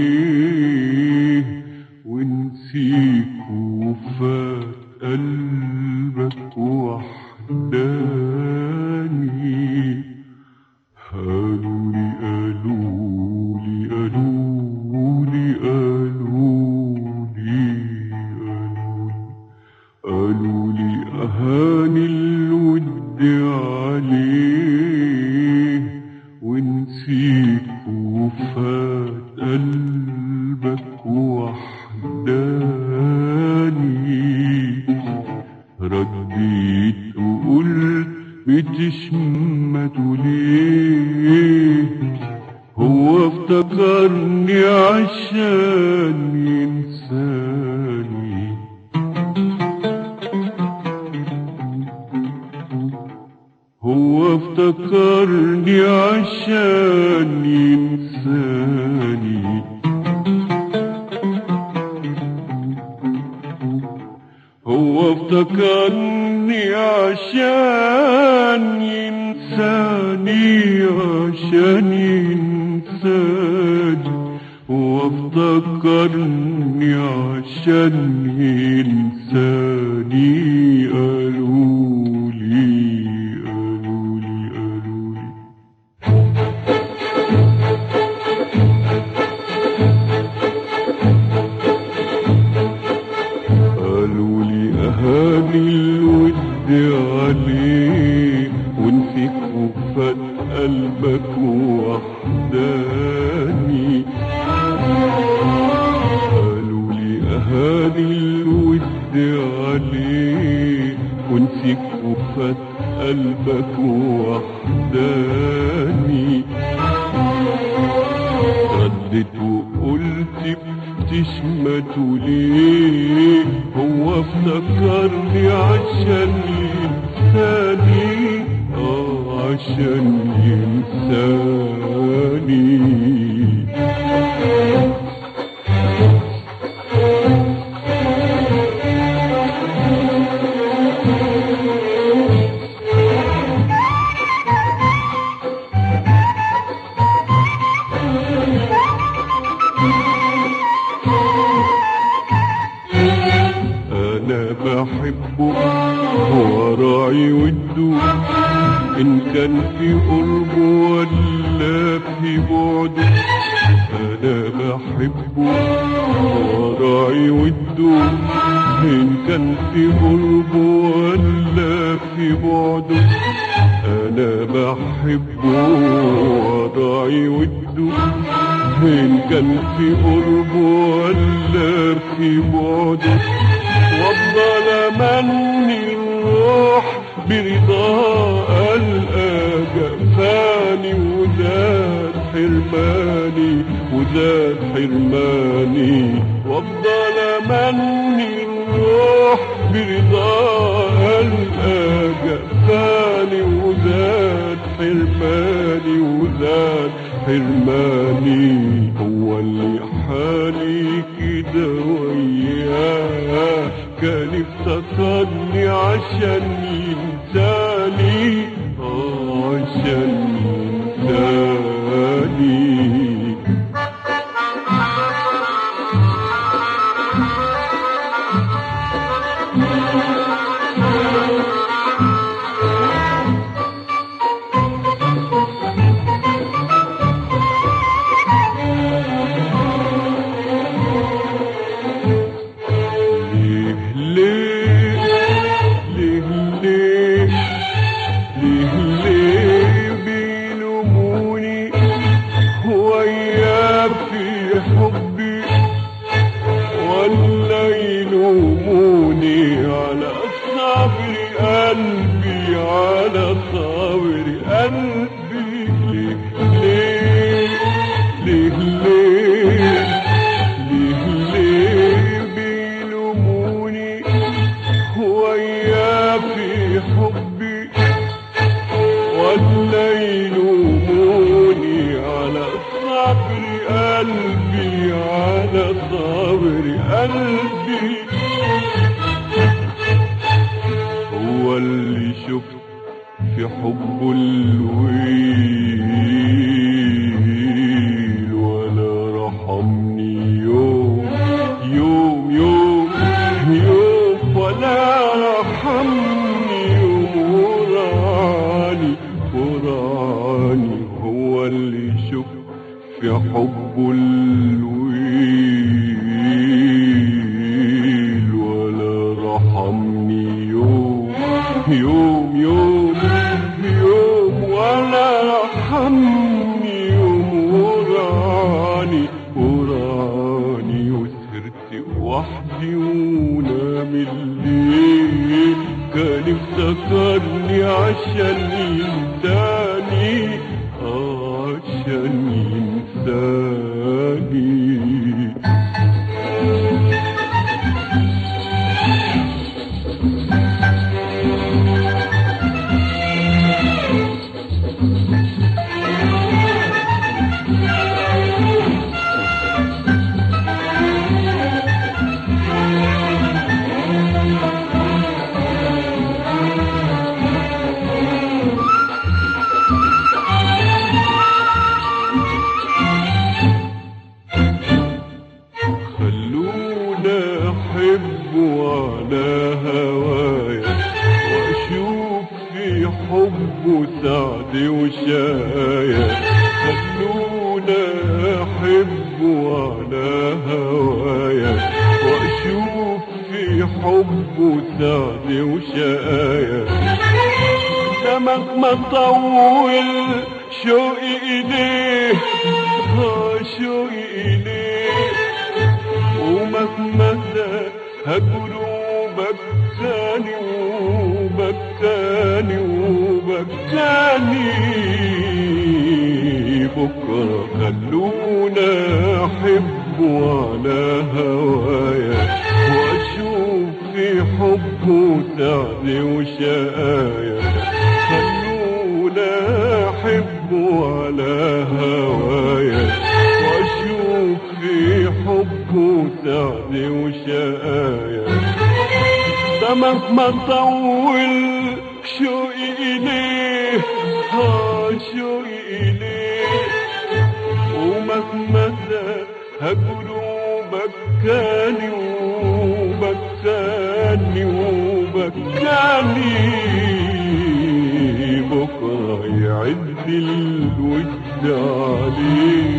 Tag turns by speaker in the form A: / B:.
A: عليه وحداني. رديت وقلت بتشمتوا ليه؟ هو افتكرني عشان ينساني. هو افتكرني عشان ينساني هو افتكرني عشان ينساني عشان ينساني. هو افتكرني عشان ينساني. الود عليه ونسيك وفات قلبك وحداني. قالوا لي أهاني الود عليه ونسيك وفات قلبك وحداني. ردت وقلت بتشمتوا ليه هو افتكرني عشان ينساني. آه عشان ينساني. في قربه ولا في بعده أنا بحبه هو راعي وده ان كان في قربه ولا في بعده أنا بحبه هو راعي وده إن كان في قربه ولا في بعده وافضل مني الروح برضا ألقى جفاني وزاد حرماني وزاد حرماني. وافضل مني الروح برضا ألقى جفاني وزاد حرماني وزاد حرماني. هو اللي حالي كده وياه كان افتكرني عشان ينساني قلبي هو اللي شوف في حبه الويل ولا رحمني يوم يوم يوم يوم ولا رحمني يوم. وراني ورعاني هو اللي شوف في حبه الويل رحمني يوم يوم يوم يوم ولا رحمني يوم وراني وراني وسهرت وحدي ونام الليل كان افتكرني عشان ينساني في حبه سعد وشايا خلونا أحب على هوايا. وأشوف في حبه سعد وشايا ده مهما طول شوقي إليه ها شوقي إليه. ومهما قلوبك تاني وبكاني بكرة خلونا أحب على هوايا وأشوف في حبه سعد وشقايا. خلونا أحب على هوايا وأشوف في حبه سعد وشقايا. ده مهما طول قلوبك كاني وبكاني وبكاني. بكرة يعد الود عليه